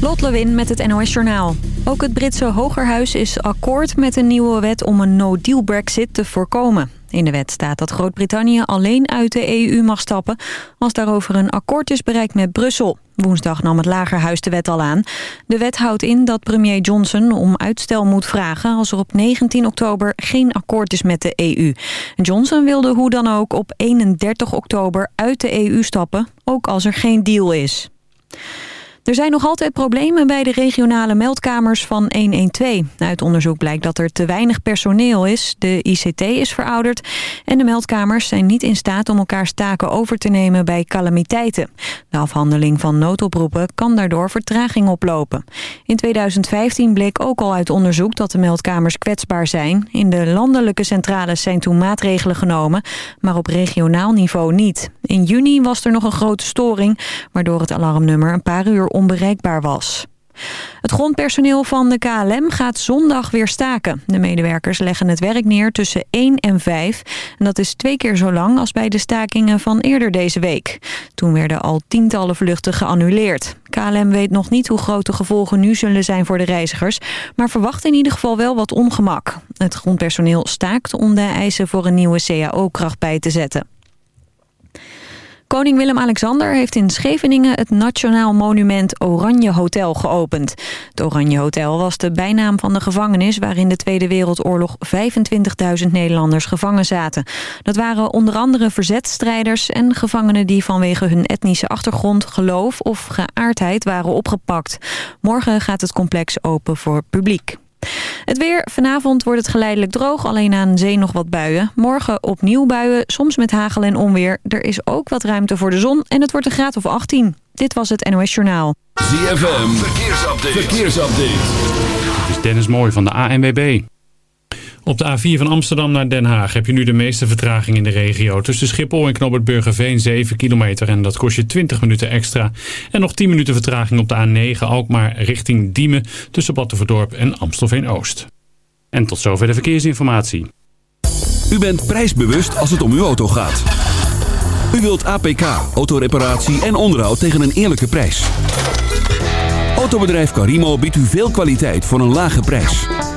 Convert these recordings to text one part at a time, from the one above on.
Lot Lewin met het NOS Journaal. Ook het Britse Hogerhuis is akkoord met een nieuwe wet om een no-deal brexit te voorkomen. In de wet staat dat Groot-Brittannië alleen uit de EU mag stappen... als daarover een akkoord is bereikt met Brussel. Woensdag nam het Lagerhuis de wet al aan. De wet houdt in dat premier Johnson om uitstel moet vragen... als er op 19 oktober geen akkoord is met de EU. Johnson wilde hoe dan ook op 31 oktober uit de EU stappen... ook als er geen deal is. Er zijn nog altijd problemen bij de regionale meldkamers van 112. Uit onderzoek blijkt dat er te weinig personeel is, de ICT is verouderd... en de meldkamers zijn niet in staat om elkaars taken over te nemen bij calamiteiten. De afhandeling van noodoproepen kan daardoor vertraging oplopen. In 2015 bleek ook al uit onderzoek dat de meldkamers kwetsbaar zijn. In de landelijke centrales zijn toen maatregelen genomen, maar op regionaal niveau niet. In juni was er nog een grote storing, waardoor het alarmnummer een paar uur onbereikbaar was. Het grondpersoneel van de KLM gaat zondag weer staken. De medewerkers leggen het werk neer tussen 1 en 5. En dat is twee keer zo lang als bij de stakingen van eerder deze week. Toen werden al tientallen vluchten geannuleerd. KLM weet nog niet hoe groot de gevolgen nu zullen zijn voor de reizigers... maar verwacht in ieder geval wel wat ongemak. Het grondpersoneel staakt om de eisen voor een nieuwe CAO-kracht bij te zetten. Koning Willem-Alexander heeft in Scheveningen het Nationaal Monument Oranje Hotel geopend. Het Oranje Hotel was de bijnaam van de gevangenis waar in de Tweede Wereldoorlog 25.000 Nederlanders gevangen zaten. Dat waren onder andere verzetstrijders en gevangenen die vanwege hun etnische achtergrond, geloof of geaardheid waren opgepakt. Morgen gaat het complex open voor publiek. Het weer. Vanavond wordt het geleidelijk droog. Alleen aan zee nog wat buien. Morgen opnieuw buien. Soms met hagel en onweer. Er is ook wat ruimte voor de zon. En het wordt een graad of 18. Dit was het NOS Journaal. ZFM. Verkeersupdate. Verkeersupdate. Dit is Dennis Mooij van de ANWB. Op de A4 van Amsterdam naar Den Haag heb je nu de meeste vertraging in de regio. Tussen Schiphol en Knobbert Burgerveen 7 kilometer en dat kost je 20 minuten extra. En nog 10 minuten vertraging op de A9 Alkmaar richting Diemen tussen Battenverdorp en Amstelveen-Oost. En tot zover de verkeersinformatie. U bent prijsbewust als het om uw auto gaat. U wilt APK, autoreparatie en onderhoud tegen een eerlijke prijs. Autobedrijf Carimo biedt u veel kwaliteit voor een lage prijs.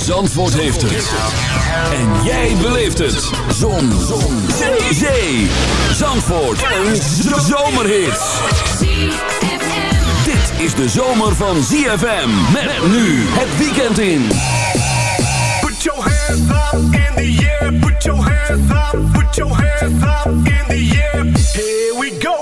Zandvoort heeft het. En jij beleeft het. Zon. Zon. Zee. Zee. Zandvoort. Een zomerhit. Dit is de zomer van ZFM. Met nu het weekend in. Put your hands up in the air, put your hands up, put your hands up in the air. Here we go.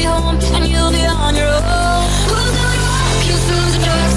be home and you'll be on your own. We'll do it. Kiss through the dark.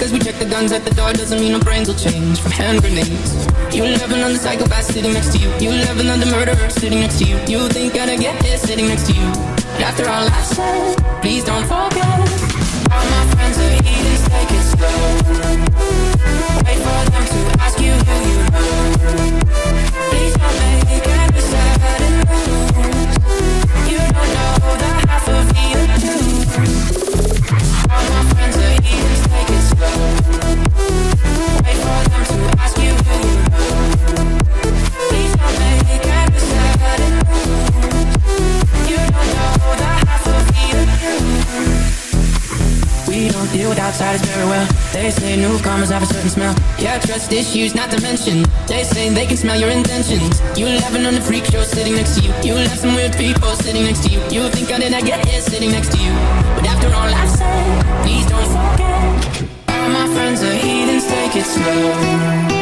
Because we check the guns at the door doesn't mean our brains will change from hand grenades. You love another psychopath sitting next to you. You love another murderer sitting next to you. You think I'd get here sitting next to you. But after all I've said, please don't forget. All my friends are heathens, take it slow. Wait for them to deal with outsiders very well. They say newcomers have a certain smell. Yeah, trust issues not to mention. They say they can smell your intentions. You laughing on the freak show sitting next to you. You left some weird people sitting next to you. You think I did I get here sitting next to you? But after all I've said, please don't forget. All my friends are heathens, take it slow.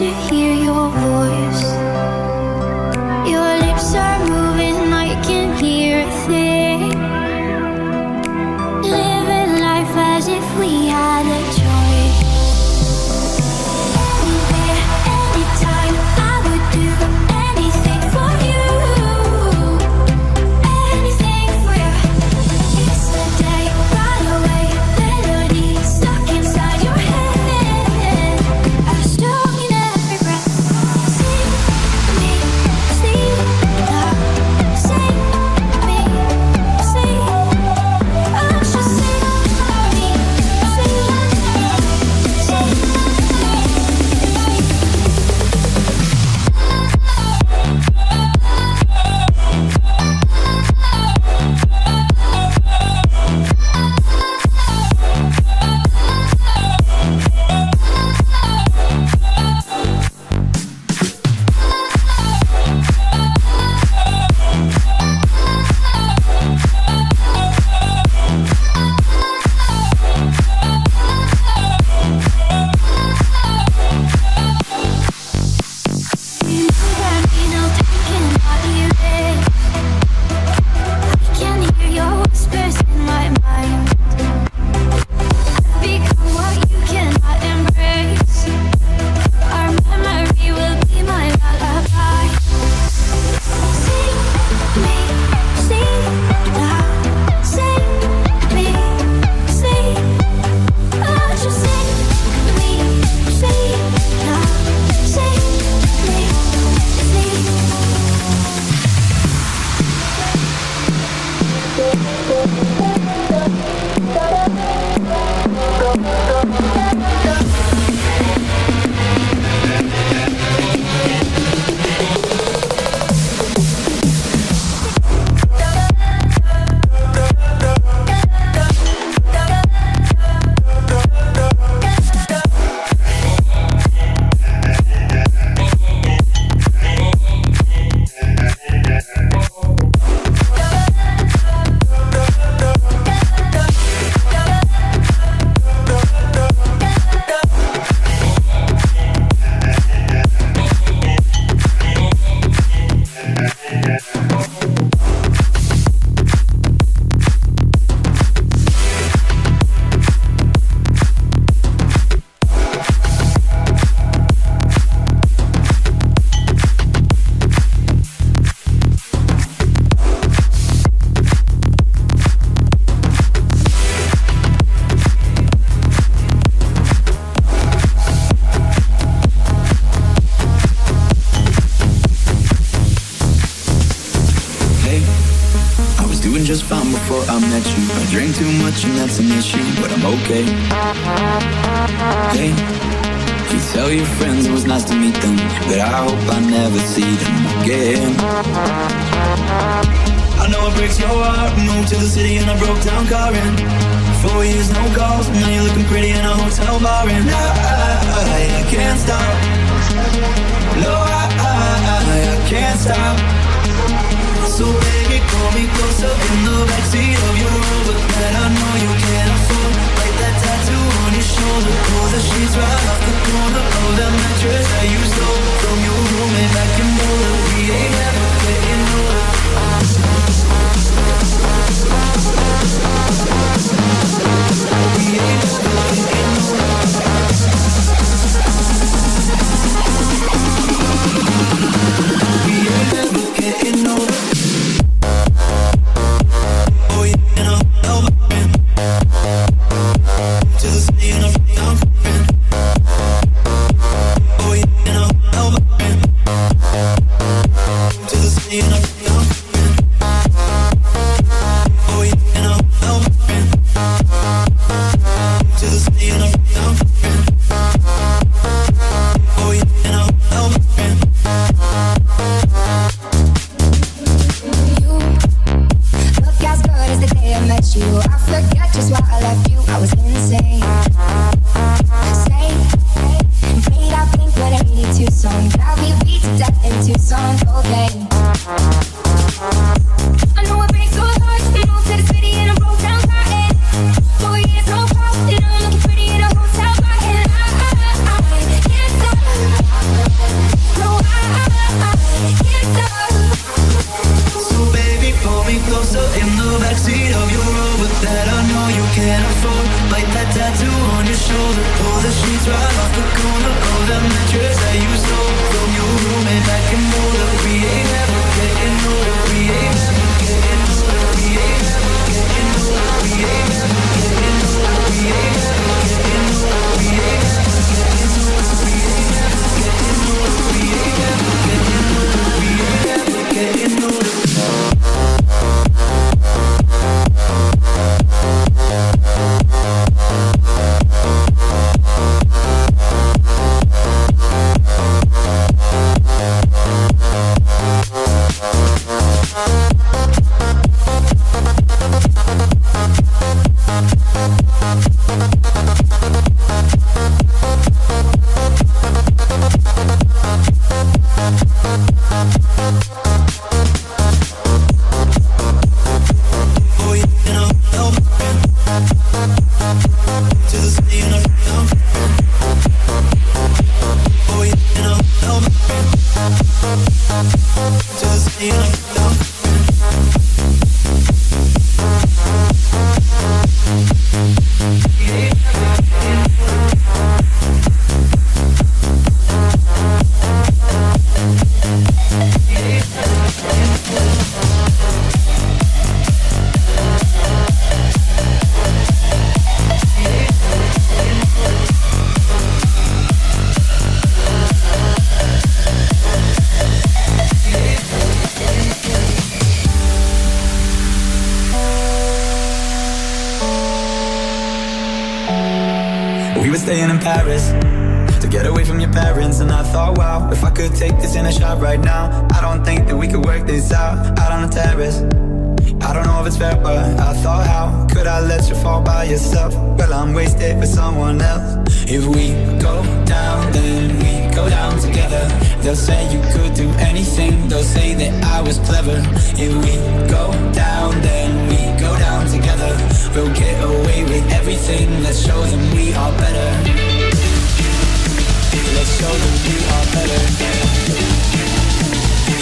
to hear your voice.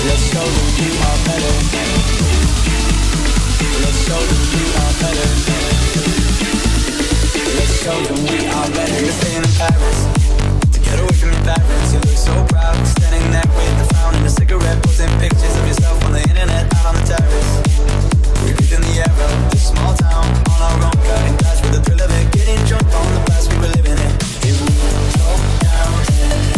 Let's show them you are better. Let's show them you are better. Let's show them we are better. You're staying in Paris. To get away from your parents, you look so proud. Standing there with the frown and a cigarette, posting pictures of yourself on the internet, out on the terrace. We're breathing the air this small town on our own, cutting glass with the thrill of it, getting drunk on the past we were living in. It would go down.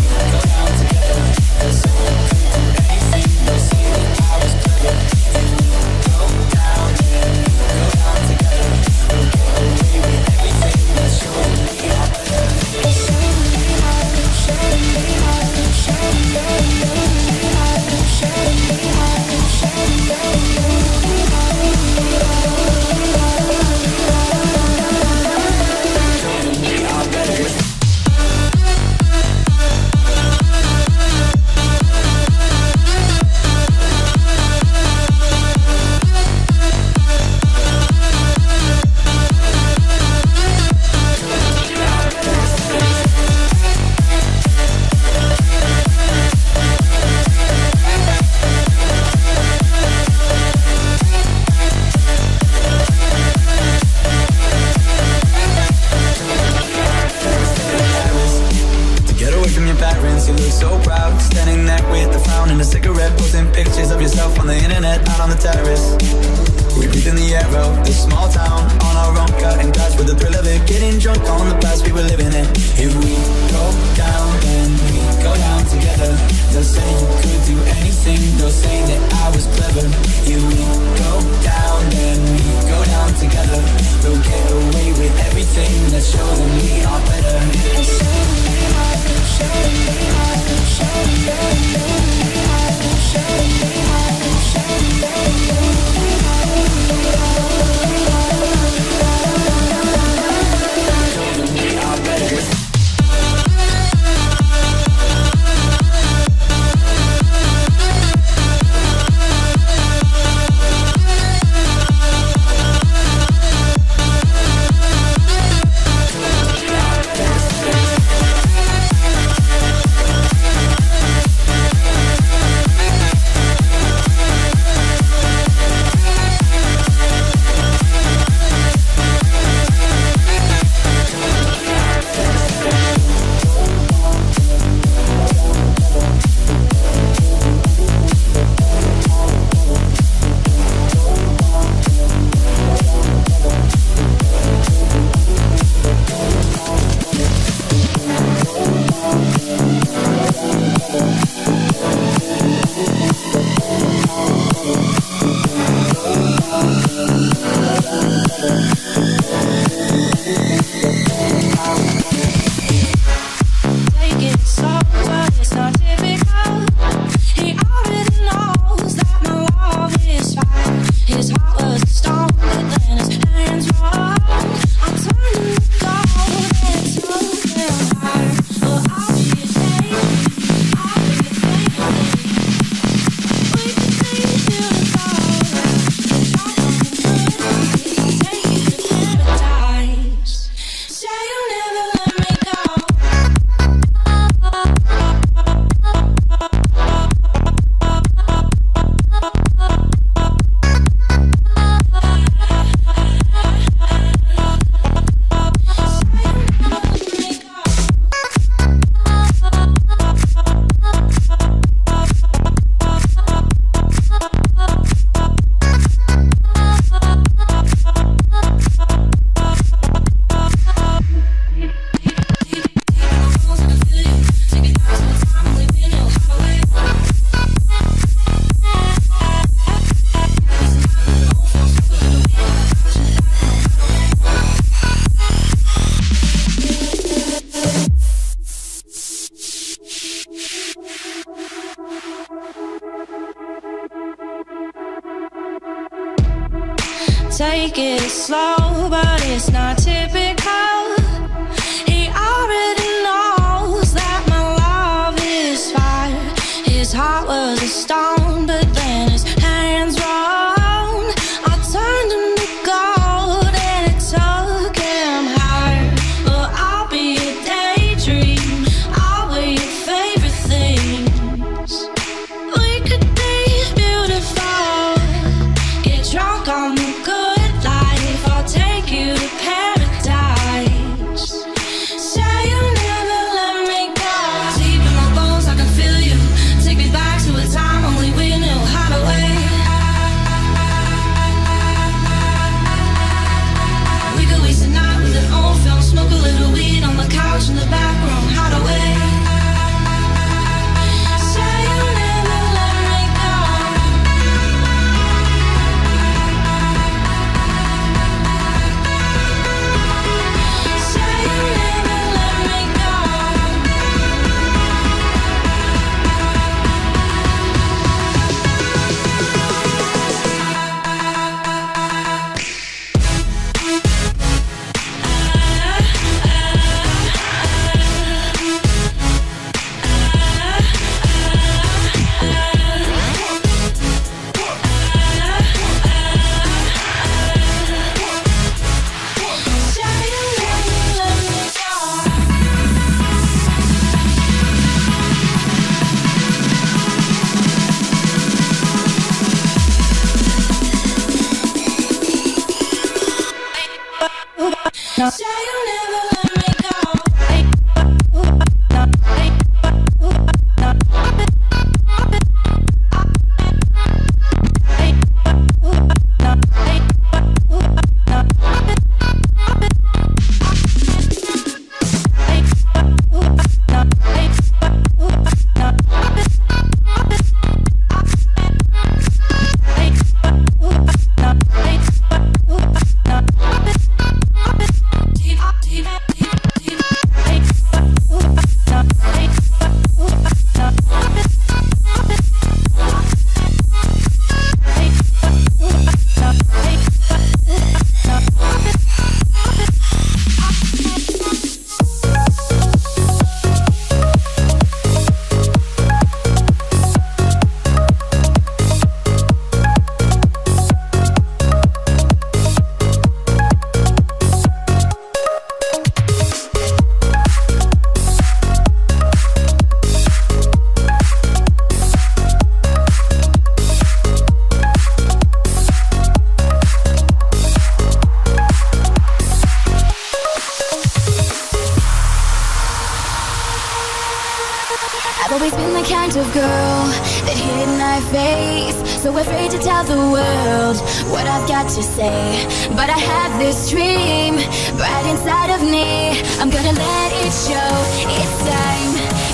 the world what I've got to say. But I have this dream right inside of me. I'm gonna let it show. It's time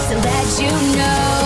to let you know.